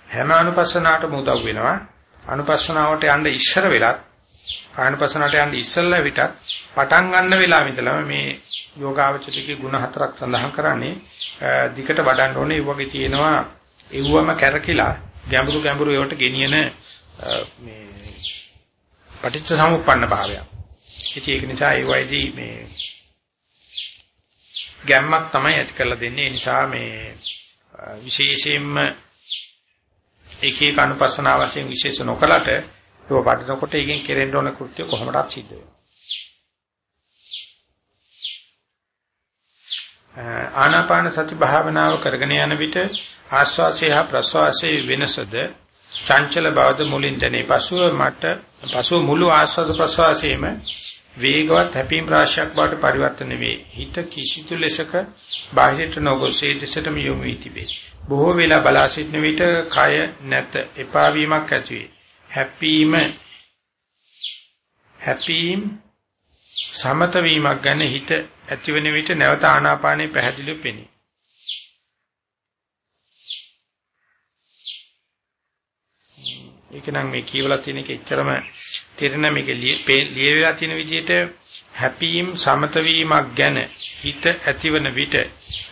S1: හැම අනුපස්සනාවටම උදව් වෙනවා. අනුපස්සනාවට යන්න ඉස්සර වෙලත් කායනුපස්සනාවට යන්න ඉස්සෙල්ලා විතර පටන් ගන්න වෙලාවෙ ඉඳලම මේ යෝගාවචරිකේ ಗುಣ හතරක් සඳහන් කරන්නේ දිකට වඩන්න ඕනේ ඒ වගේ තියෙනවා එව්වම කැරකිලා ගැඹුරු ගැඹුරු ඒවට ගෙනියන මේ පටිච්ච සමුප්පන්න භාවයක්. ඉතින් ඒක නිසා ඒ වයිදී මේ ගැම්මක් තමයි ඇති කරලා දෙන්නේ. ඒ නිසා මේ විශේෂයෙන්ම එක එක අනුපස්සනාව වශයෙන් විශේෂ නොකලට ඒක වඩනකොට එකෙන් කෙරෙන්න ඕන කෘත්‍ය කොහොමදත් සිද්ධ වෙනවා. ආනාපාන සති භාවනාව කරගෙන යන විට ආස්වාසය හා ප්‍රස්වාසයේ වෙනසද චංචල බවද මුලින් දැනේ. පසුව මට පසුව මුළු ආස්වාද ප්‍රස්වාසයේම වේගවත් හැපීම් රාශියක් බවට පරිවර්තන වේ. හිත කිසිදු ලෙසක බාහිරට නොගොසේ දෙසටම යොමු වී තිබේ. බොහෝ වෙලා බලා සිටින විට කය නැත එපා වීමක් ඇති වේ. හැපීම හැපීම් සමත වීමක් ගැන හිත ඇතිවෙන විට නැවත ආනාපානෙ පැහැදිලිව පෙනේ. ඒක නම් මේ කියවලා තියෙන එක එච්චරම තේරෙන මේක ලියවිලා තියෙන විදිහට හැපීම් සමත වීමක් ගැන හිත ඇතිවන විට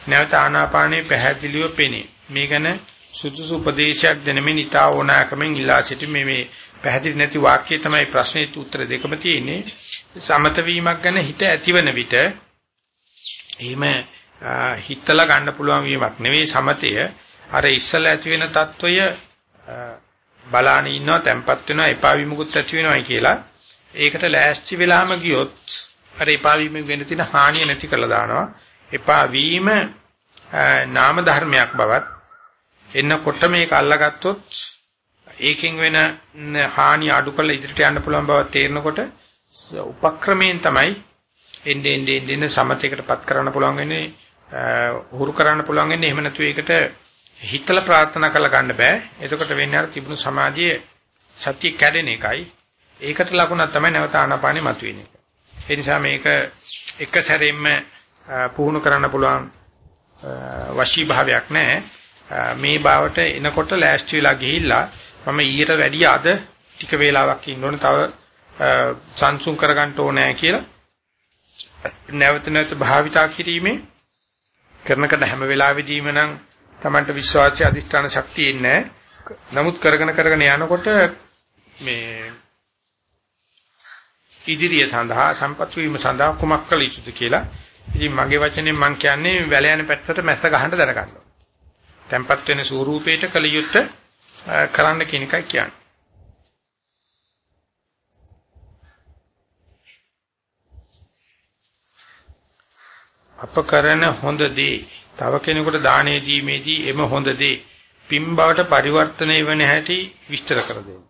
S1: නැවත ආනාපානෙ පැහැදිලිව පෙනේ. මේ ගැන සුදුසු උපදේශයක් දෙනෙමින් ඊටා ඕනෑකමෙන් ඉල්ලා සිටින්නේ මේ පැහැදිලි නැති වාක්‍යය තමයි ප්‍රශ්නෙට උත්තර දෙකම තියෙන්නේ. සමත වීමක් ගැන හිත ඇතිවන විට එහෙම හිතලා ගන්න පුළුවන් වීමක් නෙවෙයි සමතය. අර ඉස්සලා ඇති වෙන తত্ত্বය බලාන ඉන්නවා, තැම්පත් වෙනවා, එපා විමුකුත් ඇති වෙනවායි කියලා. ඒකට ලෑස්ති වෙලාම ගියොත් අර එපා වීමෙන් වෙන තියෙන හානිය නැති කරලා දානවා. එපා වීම නාම ධර්මයක් බවත් එන්නකොට මේක අල්ලගත්තොත් ඒකෙන් වෙන හානිය අඩු කරලා ඉදිරියට යන්න පුළුවන් බව තේරෙනකොට උපක්‍රමයෙන් තමයි එන්නේ එන්නේ එන්නේ සමතේකටපත් කරන්න පුළුවන් වෙන්නේ හුරු කරන්න පුළුවන් වෙන්නේ එහෙම නැතු ඒකට හිතලා ප්‍රාර්ථනා කරලා ගන්න බෑ. එතකොට වෙන්නේ අර තිබුණු සමාධියේ සත්‍ය කැඩෙන එකයි. ඒකට ලකුණක් තමයි නැවත ආනාපානෙ මතුවෙන එක. ඒ නිසා මේක එක සැරෙන්න පුහුණු කරන්න පුළුවන් වශී භාවයක් නැහැ. මේ බවට එනකොට ලෑස්ති වෙලා ගිහිල්ලා මම ඊට වැඩිය අද ටික වේලාවක් ඉන්න ඕනේ. තව සංසුන් කරගන්න ඕනේ කියලා. නැවත නැවත භාවිතා කිරීමේ කරනකට හැම වෙලාවෙදීම නම් Tamanට විශ්වාසය අධිෂ්ඨාන ශක්තිය ඉන්නේ නමුත් කරගෙන කරගෙන යනකොට මේ ඉදිරිය සඳහා සම්පත් වීම සඳහා කුමක් කළ යුතුද කියලා. ඉතින් මගේ වචනේ මම කියන්නේ වැල යන පැත්තට මැස්ස ගහන්න දරගන්න. Tempat වෙන ස්වරූපයට කළ යුත්තේ කරන්න කියන එකයි කියන්නේ. අප කරන හොඳ දේ තව කෙනෙකුට දාණය දීමේදී එම හොඳ දේ පින් බවට පරිවර්තනය වෙන හැටි විස්තර කර දෙන්න.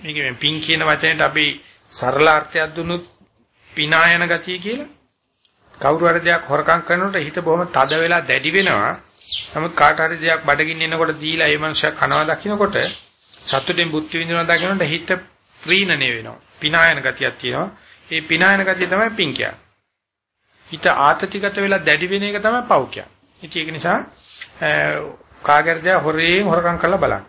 S1: මේකෙන් පින් කියන වචනයට අපි සරල අර්ථයක් දුන්නොත් පිනායන ගතිය කියලා. කවුරු හරි දෙයක් හොරකම් කරනකොට හිත බොහොම තද වෙලා දැඩි වෙනවා. නමුත් කාට හරි දෙයක් බඩගින්න එනකොට දීලා ඒ මනුස්සයා කනවා දකින්නකොට සතුටෙන් බුද්ධ විඳිනවා දකින්නකොට හිත ප්‍රීණණය වෙනවා. පිනායන ගතියක් තියෙනවා. ඒ පිනායන ගතිය තමයි පිං කියන්නේ. හිත ආතතිගත වෙලා දැඩි වෙන එක තමයි පව් කියන්නේ. ඉතින් ඒක නිසා කාගරද හොරේන් හොරකම් කරලා බලන්න.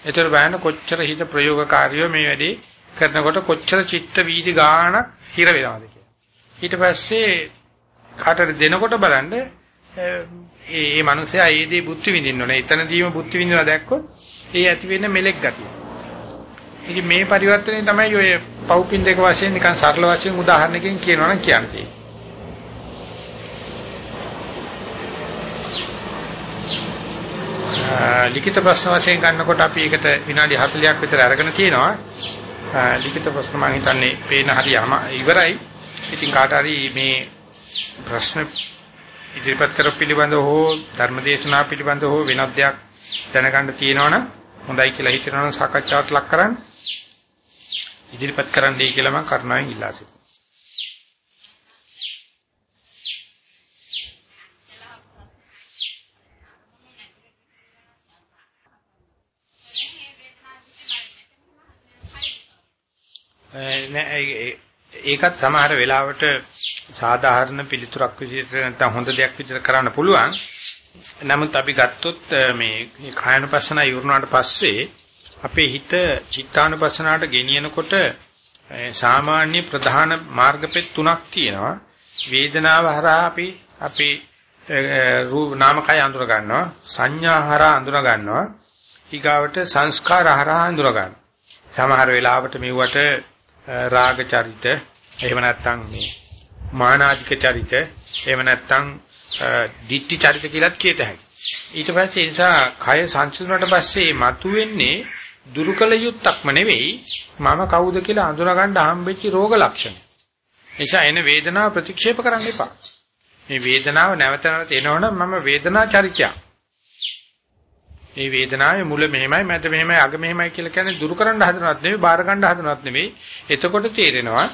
S1: ඒතර බලන්න කොච්චර හිත ප්‍රයෝගකාරීව මේ වැඩේ කරනකොට කොච්චර චිත්ත වීදි ගාණක් හිර වෙනවද කියලා. ඊට පස්සේ කාටද දෙනකොට බලන්න ඒ මේ මනුස්සයා ඒ දේ බුද්ධ විඳින්න ඕනේ. එතනදීම බුද්ධ විඳිනවා දැක්කොත් ඒ ඇති වෙන මෙලෙක් ගතිය. ඉතින් මේ පරිවර්තනය තමයි ඔය පව්පින් දෙක වශයෙන් නිකන් සරල වශයෙන් උදාහරණකින් කියනවනම් කියන්නේ. ලිඛිත ප්‍රශ්න වශයෙන් ගන්නකොට අපි ඒකට විනාඩි 40ක් විතර අරගෙන තියෙනවා. ලිඛිත ප්‍රශ්න මම හිතන්නේ පේන හරියම ඉවරයි. ඉතින් කාට හරි මේ ප්‍රශ්න ඉදිරිපත් කර පිළිබඳව හෝ ධර්මදේශනා පිළිබඳව හෝ වෙනත් දෙයක් දැනගන්න තියෙනවනම් හොඳයි කියලා හිතනවා නම් සාකච්ඡාවට ලක් කරන්න. ඉදිරිපත් කරන්නයි කියලා මම කරුණාවෙන් ඉල්ලා සිටිනවා. ඒකත් සමහර වෙලාවට සාධාරණ පිළිතුරක් විදිහට නැත්නම් හොඳ දෙයක් විදිහට කරන්න පුළුවන්. නමුත් අපි ගත්තොත් මේ කායනුපස්සන ඉවරනාට පස්සේ අපේ හිත චිත්තානුපස්සනාවට ගෙනියනකොට සාමාන්‍ය ප්‍රධාන මාර්ගපෙත් තුනක් තියෙනවා. වේදනාව හරහා අපි අපේ රූප නාමකය අඳුර ගන්නවා. සංඥා හරහා අඳුර ගන්නවා. ඊගාවට සංස්කාර හරහා අඳුර ගන්නවා. සමහර වෙලාවට මෙවට රාග චරිත එහෙම නැත්නම් මේ මානාධික චරිත එහෙම නැත්නම් දිට්ටි චරිත කියලාත් කියත හැකියි. ඊට පස්සේ ඒ නිසා කය සංසිඳුණාට පස්සේ මතුවෙන්නේ දුරුකල යුත්තක්ම නෙවෙයි මම කවුද කියලා අඳුනගන්න හම්බෙච්ච රෝග ලක්ෂණ. නිසා එන වේදනාව ප්‍රතික්ෂේප කරන්න එපා. මේ වේදනාව නැවත නැවත එනවනම් මම වේදනා චරිතයක්. මේ වේදනාවේ මුල මෙහෙමයි මැද මෙහෙමයි අග මෙහෙමයි කියලා කියන්නේ දුරු කරන්න හදනවත් නෙවෙයි බාර ගන්න හදනවත් නෙවෙයි. එතකොට තේරෙනවා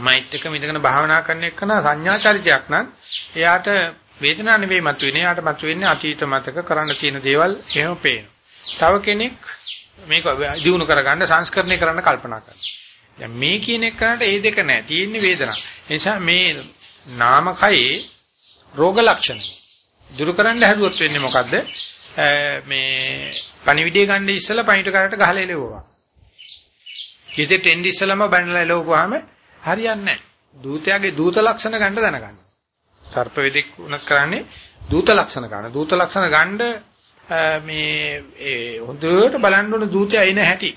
S1: මයිත් එක මිදගෙන භාවනා කරන එක නා සංඥාචරිතයක් නම් එයාට වේදනාව නෙවෙයි මතුවෙන්නේ. එයාට මතුවෙන්නේ අතීත මතක කරන්න තියෙන දේවල් එහෙම පේනවා. තව කෙනෙක් මේක දිනු කරගන්න සංස්කරණය කරන්න කල්පනා කරනවා. දැන් මේ කියන එකකට ඒ දෙක නැහැ. තියෙන්නේ වේදනාව. ඒ නිසා මේ නාමකයේ රෝග ලක්ෂණ දුරු කරන්න හැදුවොත් වෙන්නේ මොකද්ද? මේ පණිවිඩය ගන්න ඉස්සලා පණිවිඩ කරට ගහලා එලෙවුවා. කිසිත් එන්නේ ඉස්සලම බණලා එලවුවාම හරියන්නේ නැහැ. දූතයාගේ දූත ලක්ෂණ ගන්න දැනගන්න. සර්ප වෙදෙක් උනත් කරන්නේ දූත ලක්ෂණ ගන්න. දූත ලක්ෂණ ගන්න මේ ඒ හොඳට බලන්න ඕන දූතයා එන හැටි.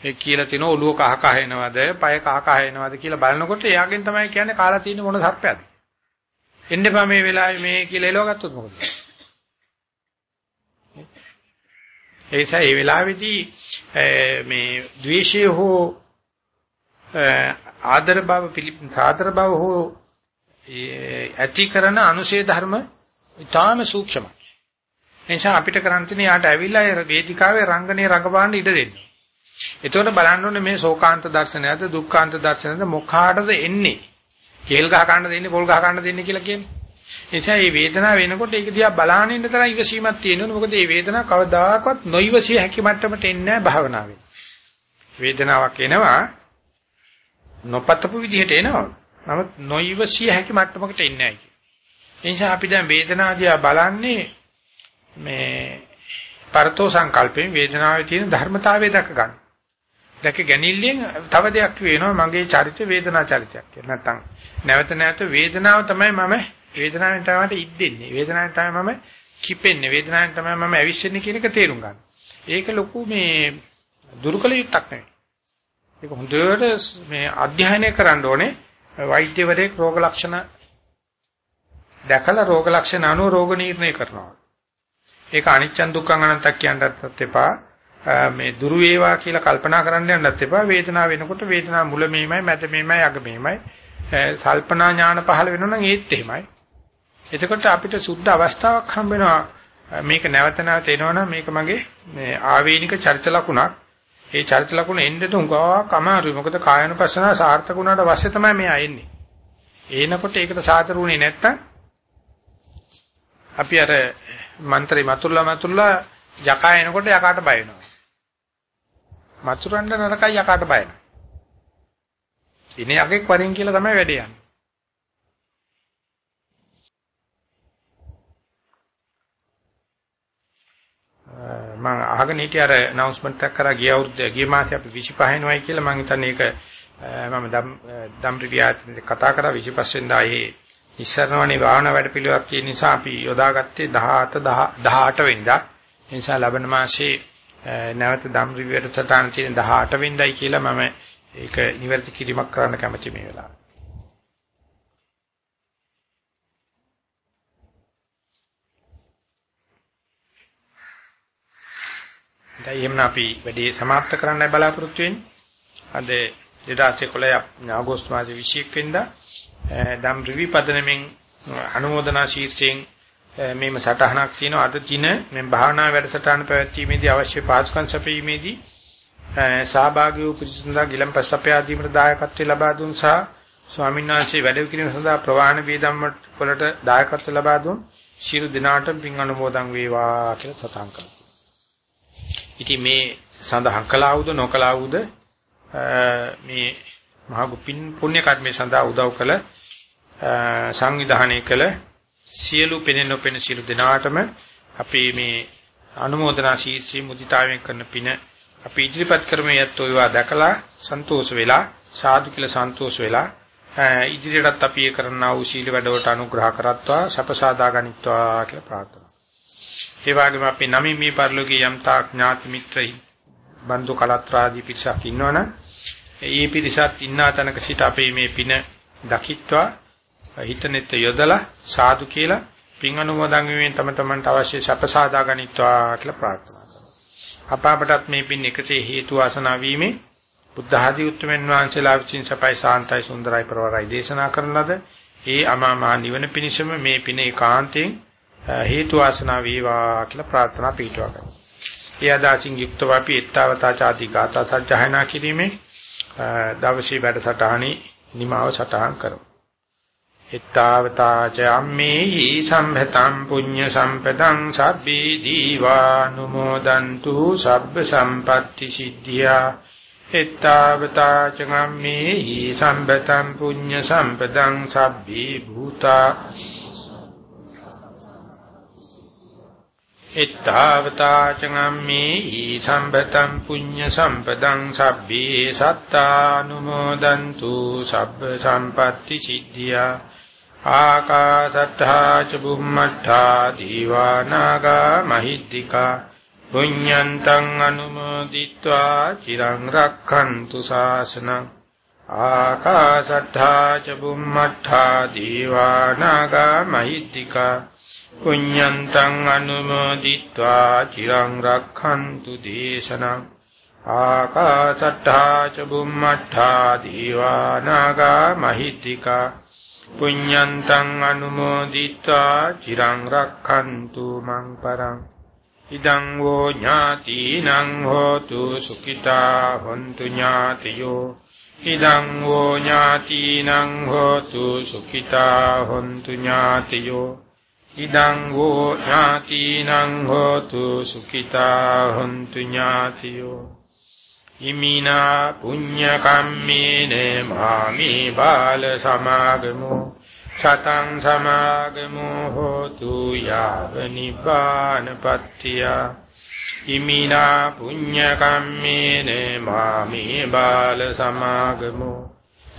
S1: ඒ කියලා තිනෝ ඔළුව කහ කහ එනවද, පය කහ කහ එනවද කියලා බලනකොට එයාගෙන් තමයි කියන්නේ කාලා තියෙන මොන සර්පයක්ද. එන්න එපා මේ වෙලාවේ මේ කියලා එලව ගත්තොත් මොකද? ඒ නිසා මේ වෙලාවේදී මේ ද්වේෂය හෝ ආදර බව සාදර බව හෝ ඇති කරන අනුශේ ධර්ම ඊටාම සූක්ෂමයි. එනිසා අපිට කරන්න තියෙන යාට ඇවිල්ලා වේදිකාවේ රංගනේ රඟපාන්න ඉඩ දෙන්න. එතකොට බලන්න ඕනේ මේ ශෝකාන්ත දර්ශනයද දුක්ඛාන්ත දර්ශනයද මොකාටද එන්නේ? කේල් ගහ ගන්න දෙන්නේ පොල් ගහ ගන්න දෙන්නේ කියලා කියන්නේ. නිසා මේ වේදනාව වෙනකොට ඒක දිහා බලාගෙන ඉන්න තරම් ඉවසීමක් තියෙනවා. මොකද මේ වේදනාව කවදාකවත් නොයිවසිය හැකි මට්ටමට එන්නේ නැහැ භාවනාවේ. වේදනාවක් එනවා නොපතපු විදිහට එනවා. නමුත් නොයිවසිය හැකි මට්ටමකට එන්නේ නැහැ. ඒ නිසා අපි දැන් වේදනාව දිහා බලන්නේ මේ පරතෝ සංකල්පයෙන් වේදනාවේ තියෙන ධර්මතාවය දැක ගන්න. දැක ගැනීමෙන් තව දෙයක් වෙනවා මගේ චරිත වේදනා චරිතයක් කියලා. නැත්තම් නැවත නැවත වේදනාව තමයි මම වේදනාවෙන් තමයි ඉද්දෙන්නේ. වේදනාවෙන් තමයි මම කිපෙන්නේ. වේදනාවෙන් තමයි මම ඇවිස්සෙන්නේ කියන එක තේරුම් ගන්න. ඒක ලොකු මේ දුරුකල යුක්තක් නෙවෙයි. ඒක හොඳට මේ අධ්‍යයනය කරන්න ඕනේ. වෛද්‍යවරයෙක් රෝග ලක්ෂණ දැකලා රෝග ලක්ෂණ අනුව රෝග නිర్ణය කරනවා. ඒක අනිච්චන් දුක්ඛං අනත්තක් කියන්නත් එපා. මේ දුරු වේවා කියලා කල්පනා කරන්න යන්නත් එපා. වේදනාව වෙනකොට වේදනාව මුල මෙහිමයි, මැද මෙහිමයි, අග මෙහිමයි. සල්පනා ඥාන පහළ වෙනවා නම් ඒත් එහෙමයි. එතකොට අපිට සුද්ධ අවස්ථාවක් හම්බ වෙනවා මේක නැවත නැවත එනවනම් මේක මගේ මේ ආවේනික චරිත ලකුණක්. ඒ චරිත ලකුණ එන්නට උගාවක් අමාරුයි. මොකද කායනුපස්සනාව සාර්ථක වුණාට පස්සේ තමයි මෙයා එන්නේ. එනකොට ඒකට සාතරුුනේ නැත්තම් අපි අර මන්ත්‍රේ මතුල්ලා මතුල්ලා යකා එනකොට යකාට බය වෙනවා. මතුරන්න නරකයි යකාට බය නැහැ. ඉනේ යකෙක් වරින් කියලා තමයි වැඩේ යන්නේ. මම අහගෙන හිටිය අර announcement එකක් කරා ගිය අවුරුද්ද ගිය මාසේ අපි 25 වෙනවයි කියලා මම හිතන්නේ ඒක මම දම් දම් රිවියාත් කතා කරා 25 වෙනිදා ඒ ඉස්සරණවනේ භාවනා වැඩපිළිවෙලක් තියෙන නිසා අපි යොදාගත්තේ 17 18 වෙනිදා. ඒ නිසා ලබන මාසේ නැවත දම් රිවියට සටහන් තියෙන 18 වෙනිදායි කියලා මම ඒක නිවැරදි කිරීමක් කරන්න කැමති මේ වෙලාවේ. දැන් එහෙමනම් අපි වැඩේ સમાપ્ત කරන්නයි බලාපොරොත්තු වෙන්නේ. අද 2011 අගෝස්තු මාසේ 21 වෙනිදා දම් රිවි පදනමින් අනුමೋದනා ශීර්ෂයෙන් මේම සටහනක් තියෙනවා. අද දින මේ භාවනා වැඩසටහන පැවැත්වීමේදී අවශ්‍ය පාසුකම් සැපීමේදී සහභාගී වූ පිරිසඳා ගිලම්පස් සපයාදීමට දායකත්වය ලබා දුන් සහ ස්වාමීන් වහන්සේ වැඩ කිරීම සඳහා ප්‍රවාහන වේදම් වලට දායකත්ව ලබා දුන් ශිරු දිනාට පින් අනුමෝදන් වේවා කියලා සටහන් කරනවා. ඉතින් මේ සඳහන් කළාවුද නොකළාවුද මේ මහා ගුපින් පුණ්‍ය කර්මයේ සඳහා උදව් කළ සංවිධානය කළ සියලු පෙනෙන නොපෙනෙන සියලු දෙනාටම අපි මේ අනුමೋದනා ශීර්ෂී මුදිතාවෙන් කරන පින අපි ඉදිරිපත් කරමු යත් ඔයවා දැකලා සන්තෝෂ වෙලා සාදු කියලා සන්තෝෂ වෙලා ඉදිරියටත් අපි ඒ කරන්නා වූ සීල වැඩවලට අනුග්‍රහ කරත්වා සපසාදා ගනිත්වා කියලා ප්‍රාර්ථනා. ඒ වගේම අපි නමින් මේ පරිලෝකීය යම් තාක් ඥාති මිත්‍රයි බන්දු කලත්‍රාදී පිරිසක් ඉන්නවනම් ඒ පිරිසත් ඉන්නා තැනක සිට අපේ මේ පින දකිත්වා හිතනෙත් යොදලා සාදු කියලා පින් අනුමෝදන් වීමෙන් තම තමන්ට අවශ්‍ය සපසාදා ගනිත්වා කියලා ප්‍රාර්ථනා අපාපටත් මේ පින් එකතේ හේතු වාසනා වීමේ බුද්ධ ආදී උතුම්යන් වහන්සේලා විසින් සපයි සාන්තයි සුන්දරයි ප්‍රවරයි දේශනා කරන ලද ඒ අමා මහ නිවන පිණිසම මේ පින ඒකාන්තයෙන් හේතු වාසනා වේවා කියලා ප්‍රාර්ථනා පිටවා කරමු. ඒ අදාසින් යුක්තව අපි ඊත්තාවතා ചാති ගාථා සජ්ජායනා කිරීමේ දවසේ වැඩසටහනේ නිමාව සටහන් කරමු. එත්තාවතා ච අම්මේහි සම්භතං පුඤ්ඤ සම්පදං සබ්බේ දීවානුමෝදන්තු සබ්බ සම්පatti සිද්ධියා එත්තාවතා ච අම්මේහි සම්භතං පුඤ්ඤ සම්පදං සබ්බේ භූතා එත්තාවතා චංගම්මේ ඊසම්බතම් පුඤ්ඤ සම්පදං සබ්බේ සත්තානුමෝදන්තු සබ්බ සම්පatti සිද්ධියා ආකාසත්තා ච බුම්මත්තා දීවානාගා මහිද්దికා පුඤ්ඤන්තං අනුමෝදිත්වා චිරං රක්ඛන්තු ශාසනං ආකාසත්තා ච බුම්මත්තා දීවානාගා මහිද්దికා පුඤ්ඤන්තං අනුමෝදිत्वा චිරං රක්ඛන්තු දේශනං ආකාසට්ඨා ච බුම්මට්ඨා දීවා නාග මහිත්‍තික පුඤ්ඤන්තං අනුමෝදිत्वा චිරං රක්ඛන්තු මං පරං ඉදං වෝ ඥාතිනං හෝතු සුඛිතා හොන්තු ඥාතියෝ ඉදං වෝ ඥාතිනං හෝතු සුඛිතා හොන්තු ඥාතියෝ ඉදං වූ ඥාතිනං හෝතු සුඛිතා හොන්තු ඥාතියෝ ඉමිනා පුඤ්ඤ කම්මේන මාමි බාල සමාගමෝ සතං සමාගමෝ හෝතු යාව නිපානපත්තිය ඉමිනා පුඤ්ඤ කම්මේන මාමි බාල සමාගමෝ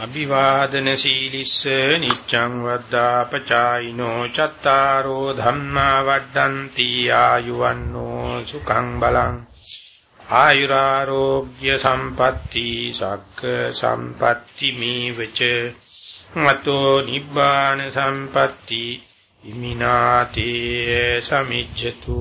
S1: අභිවාදන සීලිස්ස නිච්ඡං වද්දාපචායිනෝ චත්තාරෝ ධම්මා වඩ්ඩಂತಿ ආයුවන්නෝ සුඛං බලං ආයුරාෝග්‍ය සම්පatti සක්ක සම්පatti මේවච මතෝ නිබ්බාන සම්පatti ඉමිනාතේ සමිජ්ජතු